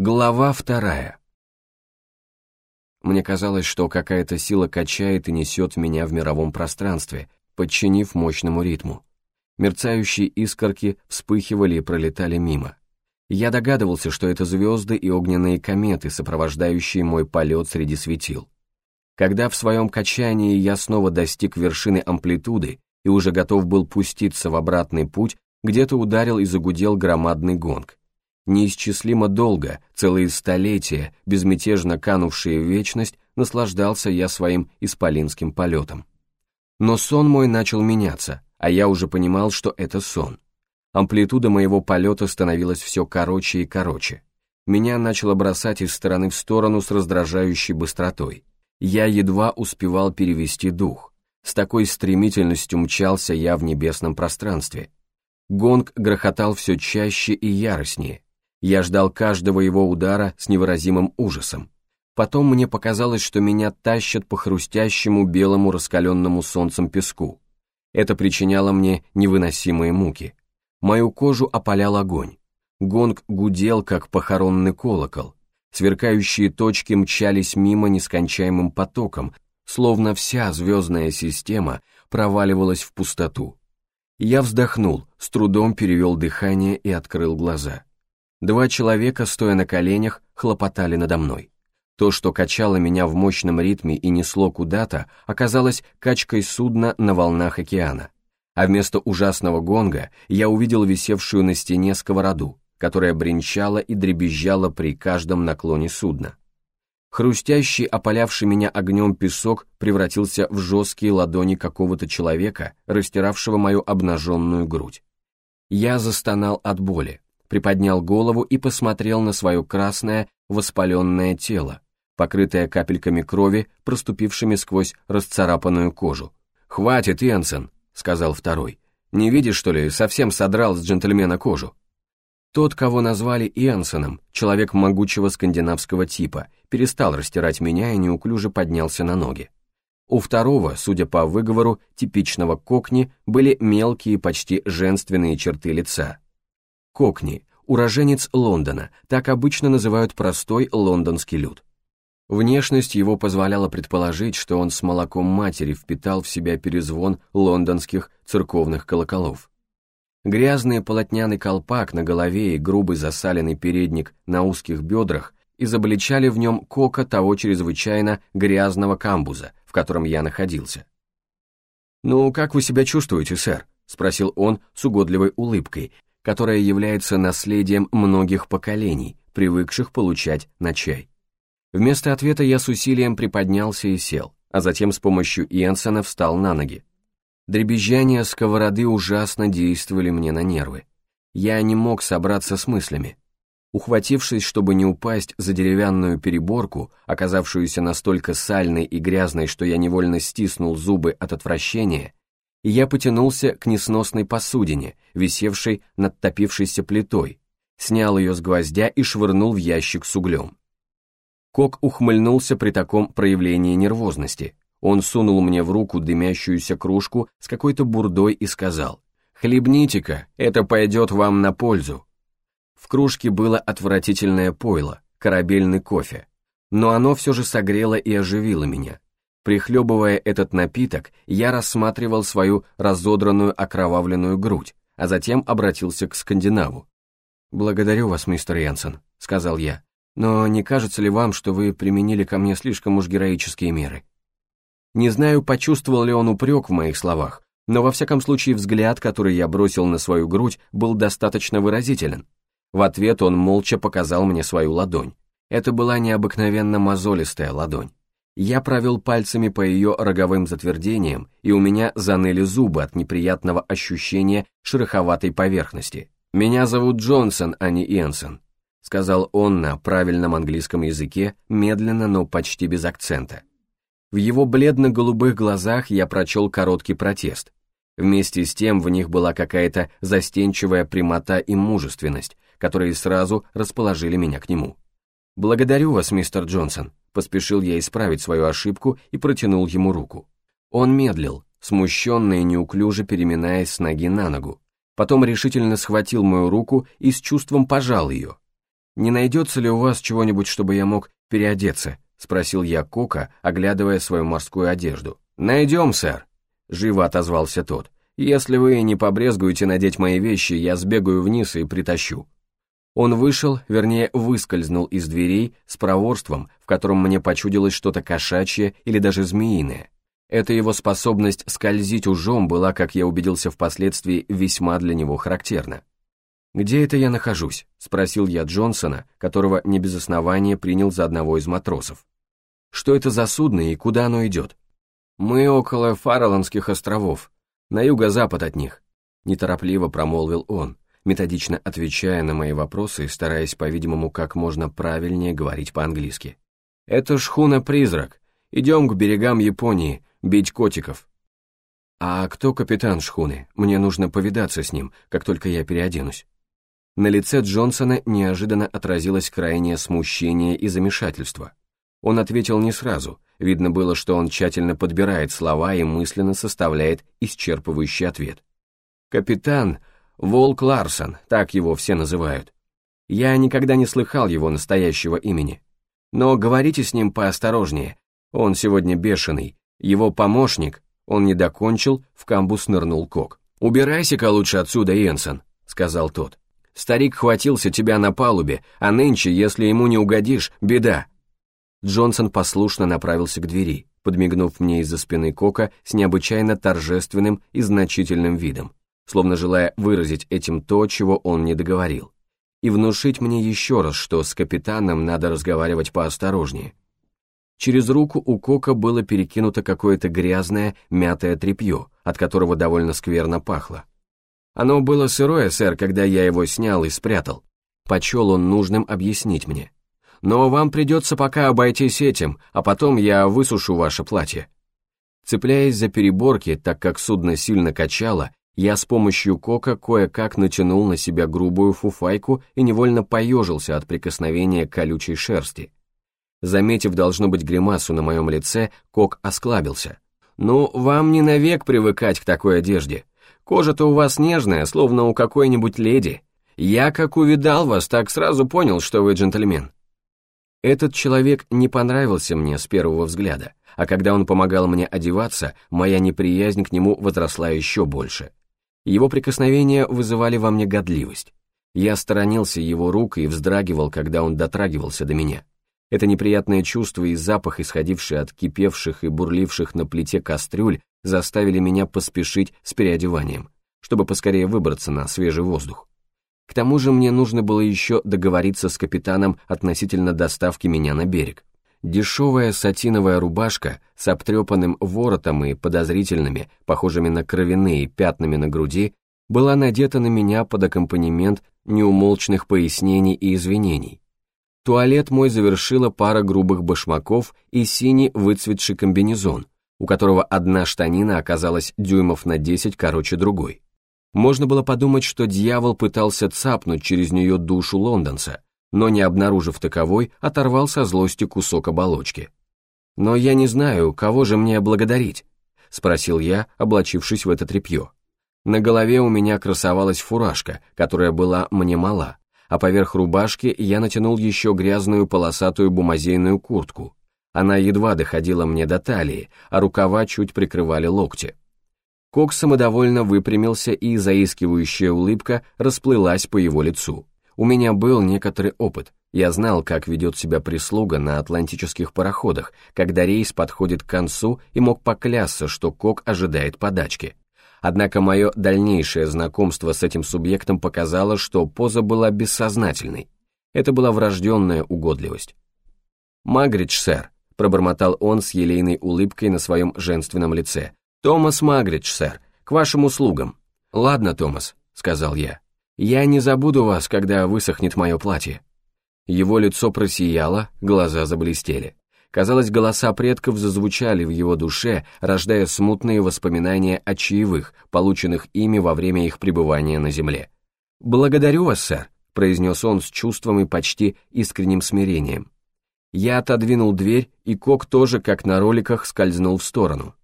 Глава вторая. Мне казалось, что какая-то сила качает и несет меня в мировом пространстве, подчинив мощному ритму. Мерцающие искорки вспыхивали и пролетали мимо. Я догадывался, что это звезды и огненные кометы, сопровождающие мой полет среди светил. Когда в своем качании я снова достиг вершины амплитуды и уже готов был пуститься в обратный путь, где-то ударил и загудел громадный гонг. Неисчислимо долго, целые столетия, безмятежно канувшие в вечность, наслаждался я своим исполинским полетом. Но сон мой начал меняться, а я уже понимал, что это сон. Амплитуда моего полета становилась все короче и короче. Меня начало бросать из стороны в сторону с раздражающей быстротой. Я едва успевал перевести дух. С такой стремительностью мчался я в небесном пространстве. Гонг грохотал все чаще и яростнее, я ждал каждого его удара с невыразимым ужасом. Потом мне показалось, что меня тащат по хрустящему белому раскаленному солнцем песку. Это причиняло мне невыносимые муки. Мою кожу опалял огонь. Гонг гудел, как похоронный колокол. Сверкающие точки мчались мимо нескончаемым потоком, словно вся звездная система проваливалась в пустоту. Я вздохнул, с трудом перевел дыхание и открыл глаза. Два человека, стоя на коленях, хлопотали надо мной. То, что качало меня в мощном ритме и несло куда-то, оказалось качкой судна на волнах океана. А вместо ужасного гонга я увидел висевшую на стене сковороду, которая бренчала и дребезжала при каждом наклоне судна. Хрустящий, опалявший меня огнем песок превратился в жесткие ладони какого-то человека, растиравшего мою обнаженную грудь. Я застонал от боли, приподнял голову и посмотрел на свое красное, воспаленное тело, покрытое капельками крови, проступившими сквозь расцарапанную кожу. «Хватит, Янсен», — сказал второй. «Не видишь, что ли, совсем содрал с джентльмена кожу?» Тот, кого назвали Иансоном, человек могучего скандинавского типа, перестал растирать меня и неуклюже поднялся на ноги. У второго, судя по выговору типичного кокни, были мелкие, почти женственные черты лица. Кокни, уроженец Лондона, так обычно называют простой лондонский люд. Внешность его позволяла предположить, что он с молоком матери впитал в себя перезвон лондонских церковных колоколов. Грязный полотняный колпак на голове и грубый засаленный передник на узких бедрах изобличали в нем кока того чрезвычайно грязного камбуза, в котором я находился. «Ну, как вы себя чувствуете, сэр?» — спросил он с угодливой улыбкой, которая является наследием многих поколений, привыкших получать на чай. Вместо ответа я с усилием приподнялся и сел, а затем с помощью Иенсена встал на ноги. Дребезжания сковороды ужасно действовали мне на нервы. Я не мог собраться с мыслями. Ухватившись, чтобы не упасть за деревянную переборку, оказавшуюся настолько сальной и грязной, что я невольно стиснул зубы от отвращения, и я потянулся к несносной посудине, висевшей над топившейся плитой, снял ее с гвоздя и швырнул в ящик с углем. Кок ухмыльнулся при таком проявлении нервозности. Он сунул мне в руку дымящуюся кружку с какой-то бурдой и сказал, «Хлебните-ка, это пойдет вам на пользу». В кружке было отвратительное пойло, корабельный кофе, но оно все же согрело и оживило меня. Прихлебывая этот напиток, я рассматривал свою разодранную окровавленную грудь, а затем обратился к скандинаву. «Благодарю вас, мистер Янсен», — сказал я, «но не кажется ли вам, что вы применили ко мне слишком уж героические меры?» Не знаю, почувствовал ли он упрек в моих словах, но во всяком случае взгляд, который я бросил на свою грудь, был достаточно выразителен. В ответ он молча показал мне свою ладонь. Это была необыкновенно мозолистая ладонь. Я провел пальцами по ее роговым затвердениям, и у меня заныли зубы от неприятного ощущения шероховатой поверхности. «Меня зовут Джонсон, а не Энсон», — сказал он на правильном английском языке, медленно, но почти без акцента. В его бледно-голубых глазах я прочел короткий протест. Вместе с тем в них была какая-то застенчивая прямота и мужественность, которые сразу расположили меня к нему. «Благодарю вас, мистер Джонсон», Поспешил я исправить свою ошибку и протянул ему руку. Он медлил, смущенно и неуклюже переминаясь с ноги на ногу. Потом решительно схватил мою руку и с чувством пожал ее. «Не найдется ли у вас чего-нибудь, чтобы я мог переодеться?» — спросил я Кока, оглядывая свою морскую одежду. «Найдем, сэр», — живо отозвался тот. «Если вы не побрезгуете надеть мои вещи, я сбегаю вниз и притащу». Он вышел, вернее, выскользнул из дверей с проворством, в котором мне почудилось что-то кошачье или даже змеиное. Эта его способность скользить ужом была, как я убедился впоследствии, весьма для него характерна. «Где это я нахожусь?» — спросил я Джонсона, которого не без основания принял за одного из матросов. «Что это за судно и куда оно идет?» «Мы около Фараландских островов, на юго-запад от них», — неторопливо промолвил он, методично отвечая на мои вопросы и стараясь, по-видимому, как можно правильнее говорить по-английски. «Это шхуна-призрак. Идем к берегам Японии, бить котиков». «А кто капитан шхуны? Мне нужно повидаться с ним, как только я переоденусь». На лице Джонсона неожиданно отразилось крайнее смущение и замешательство. Он ответил не сразу, видно было, что он тщательно подбирает слова и мысленно составляет исчерпывающий ответ. «Капитан Волк Ларсон, так его все называют. Я никогда не слыхал его настоящего имени. Но говорите с ним поосторожнее, он сегодня бешеный, его помощник, он не докончил, в камбус нырнул Кок. «Убирайся-ка лучше отсюда, Йенсен», — сказал тот. Старик хватился тебя на палубе, а нынче, если ему не угодишь, беда». Джонсон послушно направился к двери, подмигнув мне из-за спины Кока с необычайно торжественным и значительным видом, словно желая выразить этим то, чего он не договорил, и внушить мне еще раз, что с капитаном надо разговаривать поосторожнее. Через руку у Кока было перекинуто какое-то грязное, мятое тряпье, от которого довольно скверно пахло. Оно было сырое, сэр, когда я его снял и спрятал. Почел он нужным объяснить мне. Но вам придется пока обойтись этим, а потом я высушу ваше платье. Цепляясь за переборки, так как судно сильно качало, я с помощью кока кое-как натянул на себя грубую фуфайку и невольно поежился от прикосновения колючей шерсти. Заметив, должно быть, гримасу на моем лице, кок осклабился. «Ну, вам не навек привыкать к такой одежде. Кожа-то у вас нежная, словно у какой-нибудь леди. Я, как увидал вас, так сразу понял, что вы джентльмен». Этот человек не понравился мне с первого взгляда, а когда он помогал мне одеваться, моя неприязнь к нему возросла еще больше. Его прикосновения вызывали во мне годливость. Я сторонился его рук и вздрагивал, когда он дотрагивался до меня. Это неприятное чувство и запах, исходивший от кипевших и бурливших на плите кастрюль, заставили меня поспешить с переодеванием, чтобы поскорее выбраться на свежий воздух. К тому же мне нужно было еще договориться с капитаном относительно доставки меня на берег. Дешевая сатиновая рубашка с обтрепанным воротом и подозрительными, похожими на кровяные пятнами на груди, была надета на меня под аккомпанемент неумолчных пояснений и извинений. Туалет мой завершила пара грубых башмаков и синий выцветший комбинезон, у которого одна штанина оказалась дюймов на 10 короче другой. Можно было подумать, что дьявол пытался цапнуть через нее душу лондонца, но не обнаружив таковой, оторвал со злости кусок оболочки. «Но я не знаю, кого же мне благодарить?» — спросил я, облачившись в это тряпье. На голове у меня красовалась фуражка, которая была мне мала, а поверх рубашки я натянул еще грязную полосатую бумазейную куртку, она едва доходила мне до талии, а рукава чуть прикрывали локти. Кок самодовольно выпрямился, и заискивающая улыбка расплылась по его лицу. У меня был некоторый опыт. Я знал, как ведет себя прислуга на атлантических пароходах, когда рейс подходит к концу и мог поклясться, что Кок ожидает подачки. Однако мое дальнейшее знакомство с этим субъектом показало, что поза была бессознательной. Это была врожденная угодливость. «Магридж, сэр», пробормотал он с елейной улыбкой на своем женственном лице. «Томас Магридж, сэр, к вашим услугам». «Ладно, Томас», — сказал я. «Я не забуду вас, когда высохнет мое платье». Его лицо просияло, глаза заблестели. Казалось, голоса предков зазвучали в его душе, рождая смутные воспоминания о чаевых, полученных ими во время их пребывания на земле. «Благодарю вас, сэр», — произнес он с чувством и почти искренним смирением. Я отодвинул дверь, и Кок тоже, как на роликах, скользнул в сторону.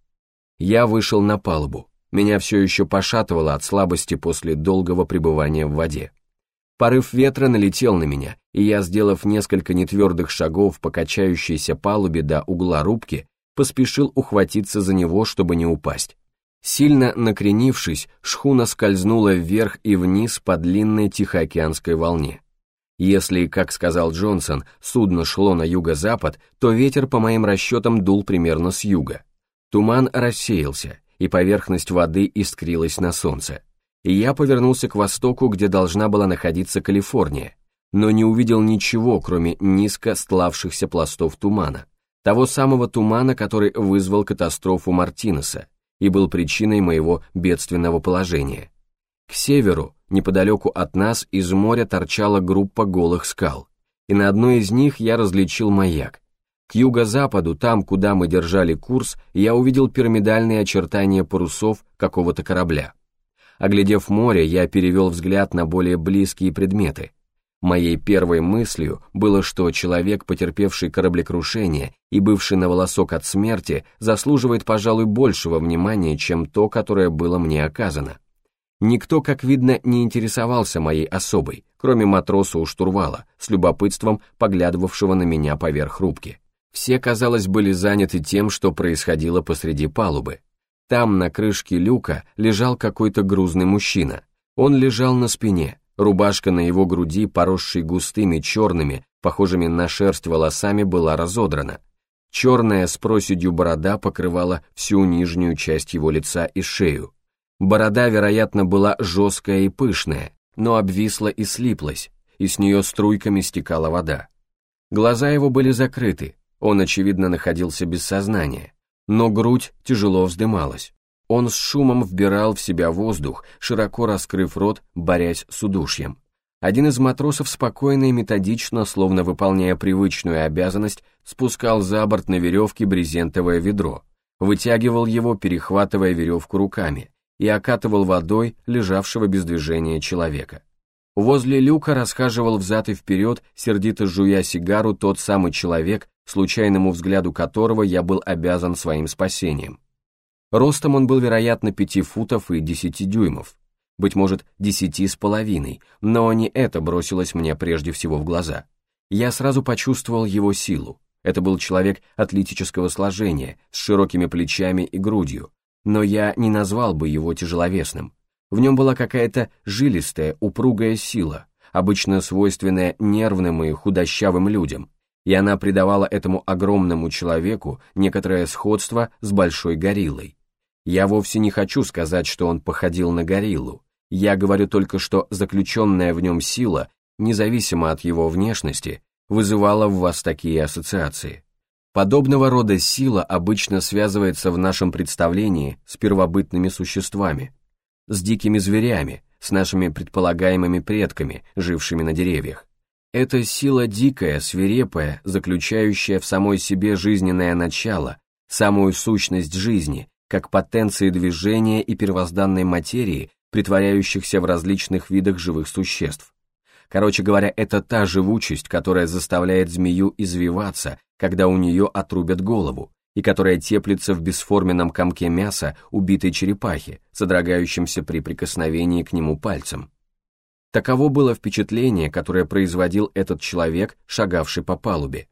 Я вышел на палубу. Меня все еще пошатывало от слабости после долгого пребывания в воде. Порыв ветра налетел на меня, и я, сделав несколько нетвердых шагов по качающейся палубе до угла рубки, поспешил ухватиться за него, чтобы не упасть. Сильно накренившись, шхуна скользнула вверх и вниз по длинной Тихоокеанской волне. Если, как сказал Джонсон, судно шло на юго-запад, то ветер, по моим расчетам, дул примерно с юга. Туман рассеялся, и поверхность воды искрилась на солнце. Я повернулся к востоку, где должна была находиться Калифорния, но не увидел ничего, кроме низко стлавшихся пластов тумана, того самого тумана, который вызвал катастрофу Мартинеса и был причиной моего бедственного положения. К северу, неподалеку от нас, из моря торчала группа голых скал, и на одной из них я различил маяк. К юго-западу, там, куда мы держали курс, я увидел пирамидальные очертания парусов какого-то корабля. Оглядев море, я перевел взгляд на более близкие предметы, Моей первой мыслью было, что человек, потерпевший кораблекрушение и бывший на волосок от смерти, заслуживает, пожалуй, большего внимания, чем то, которое было мне оказано. Никто, как видно, не интересовался моей особой, кроме матроса у штурвала, с любопытством поглядывавшего на меня поверх рубки. Все, казалось, были заняты тем, что происходило посреди палубы. Там, на крышке люка, лежал какой-то грузный мужчина. Он лежал на спине, Рубашка на его груди, поросшей густыми черными, похожими на шерсть волосами, была разодрана. Черная с проседью борода покрывала всю нижнюю часть его лица и шею. Борода, вероятно, была жесткая и пышная, но обвисла и слиплась, и с нее струйками стекала вода. Глаза его были закрыты, он, очевидно, находился без сознания, но грудь тяжело вздымалась. Он с шумом вбирал в себя воздух, широко раскрыв рот, борясь с удушьем. Один из матросов спокойно и методично, словно выполняя привычную обязанность, спускал за борт на веревке брезентовое ведро, вытягивал его, перехватывая веревку руками, и окатывал водой лежавшего без движения человека. Возле люка расхаживал взад и вперед, сердито жуя сигару, тот самый человек, случайному взгляду которого я был обязан своим спасением. Ростом он был, вероятно, пяти футов и десяти дюймов, быть может, десяти с половиной, но не это бросилось мне прежде всего в глаза. Я сразу почувствовал его силу. Это был человек атлетического сложения, с широкими плечами и грудью, но я не назвал бы его тяжеловесным. В нем была какая-то жилистая, упругая сила, обычно свойственная нервным и худощавым людям, и она придавала этому огромному человеку некоторое сходство с большой гориллой. Я вовсе не хочу сказать, что он походил на гориллу. Я говорю только, что заключенная в нем сила, независимо от его внешности, вызывала в вас такие ассоциации. Подобного рода сила обычно связывается в нашем представлении с первобытными существами, с дикими зверями, с нашими предполагаемыми предками, жившими на деревьях. Это сила дикая, свирепая, заключающая в самой себе жизненное начало, самую сущность жизни, как потенции движения и первозданной материи, притворяющихся в различных видах живых существ. Короче говоря, это та живучесть, которая заставляет змею извиваться, когда у нее отрубят голову, и которая теплится в бесформенном комке мяса убитой черепахи, содрогающемся при прикосновении к нему пальцем. Таково было впечатление, которое производил этот человек, шагавший по палубе.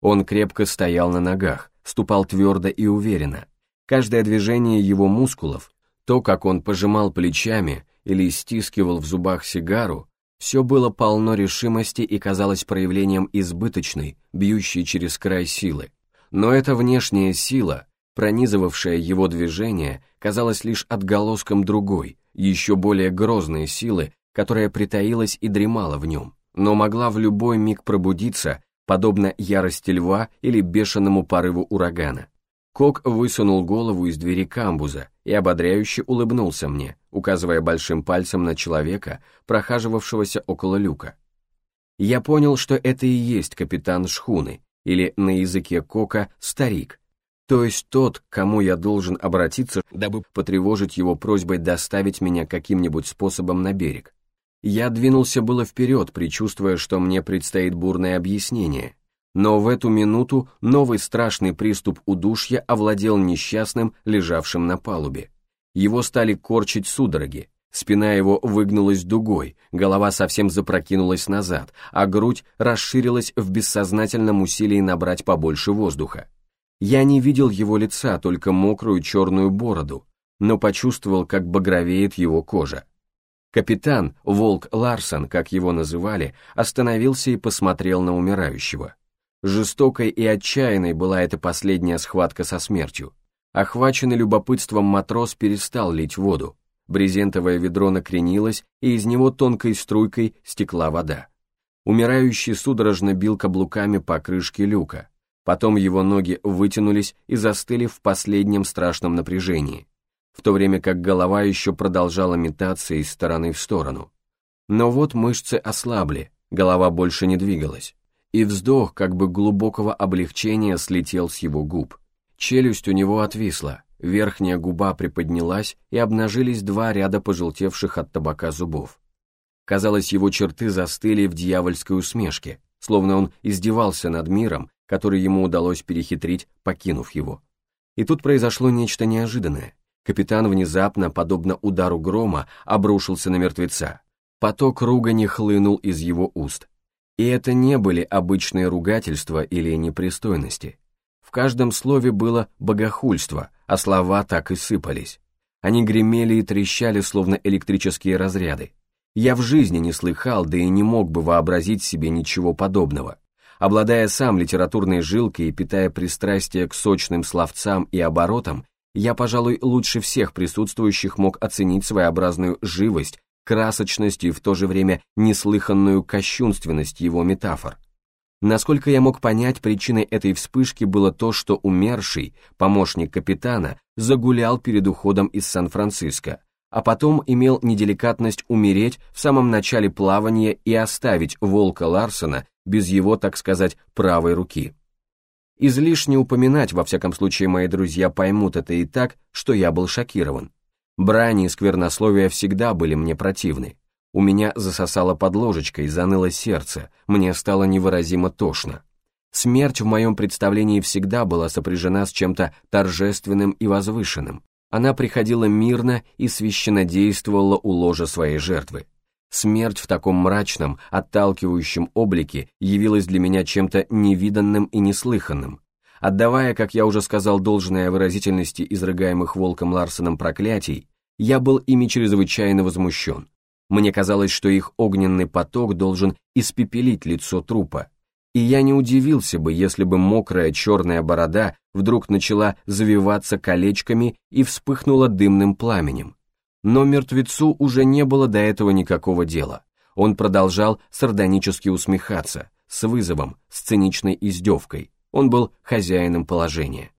Он крепко стоял на ногах, ступал твердо и уверенно, Каждое движение его мускулов, то, как он пожимал плечами или стискивал в зубах сигару, все было полно решимости и казалось проявлением избыточной, бьющей через край силы. Но эта внешняя сила, пронизывавшая его движение, казалась лишь отголоском другой, еще более грозной силы, которая притаилась и дремала в нем, но могла в любой миг пробудиться, подобно ярости льва или бешеному порыву урагана. Кок высунул голову из двери камбуза и ободряюще улыбнулся мне, указывая большим пальцем на человека, прохаживавшегося около люка. Я понял, что это и есть капитан шхуны, или на языке Кока «старик», то есть тот, к кому я должен обратиться, дабы потревожить его просьбой доставить меня каким-нибудь способом на берег. Я двинулся было вперед, предчувствуя, что мне предстоит бурное объяснение, но в эту минуту новый страшный приступ удушья овладел несчастным, лежавшим на палубе. Его стали корчить судороги, Спина его выгнулась дугой, голова совсем запрокинулась назад, а грудь расширилась в бессознательном усилии набрать побольше воздуха. Я не видел его лица, только мокрую черную бороду, но почувствовал, как багровеет его кожа. Капитан, Волк Ларсон, как его называли, остановился и посмотрел на умирающего. Жестокой и отчаянной была эта последняя схватка со смертью. Охваченный любопытством матрос перестал лить воду. Брезентовое ведро накренилось, и из него тонкой струйкой стекла вода. Умирающий судорожно бил каблуками по крышке люка. Потом его ноги вытянулись и застыли в последнем страшном напряжении в то время как голова еще продолжала метаться из стороны в сторону. Но вот мышцы ослабли, голова больше не двигалась, и вздох как бы глубокого облегчения слетел с его губ. Челюсть у него отвисла, верхняя губа приподнялась, и обнажились два ряда пожелтевших от табака зубов. Казалось, его черты застыли в дьявольской усмешке, словно он издевался над миром, который ему удалось перехитрить, покинув его. И тут произошло нечто неожиданное. Капитан внезапно, подобно удару грома, обрушился на мертвеца. Поток ругани хлынул из его уст. И это не были обычные ругательства или непристойности. Каждом слове было богохульство, а слова так и сыпались. Они гремели и трещали, словно электрические разряды. Я в жизни не слыхал, да и не мог бы вообразить себе ничего подобного. Обладая сам литературной жилкой и питая пристрастие к сочным словцам и оборотам, я, пожалуй, лучше всех присутствующих мог оценить своеобразную живость, красочность и в то же время неслыханную кощунственность его метафор. Насколько я мог понять, причиной этой вспышки было то, что умерший, помощник капитана, загулял перед уходом из Сан-Франциско, а потом имел неделикатность умереть в самом начале плавания и оставить волка Ларсона без его, так сказать, правой руки. Излишне упоминать, во всяком случае мои друзья поймут это и так, что я был шокирован. Брани и сквернословия всегда были мне противны. У меня засосало под ложечкой, заныло сердце, мне стало невыразимо тошно. Смерть в моем представлении всегда была сопряжена с чем-то торжественным и возвышенным. Она приходила мирно и священно действовала у ложа своей жертвы. Смерть в таком мрачном, отталкивающем облике явилась для меня чем-то невиданным и неслыханным. Отдавая, как я уже сказал, должное выразительности изрыгаемых Волком Ларсоном проклятий, я был ими чрезвычайно возмущен. Мне казалось, что их огненный поток должен испепелить лицо трупа, и я не удивился бы, если бы мокрая черная борода вдруг начала завиваться колечками и вспыхнула дымным пламенем. Но мертвецу уже не было до этого никакого дела. Он продолжал сардонически усмехаться, с вызовом, с циничной издевкой. Он был хозяином положения.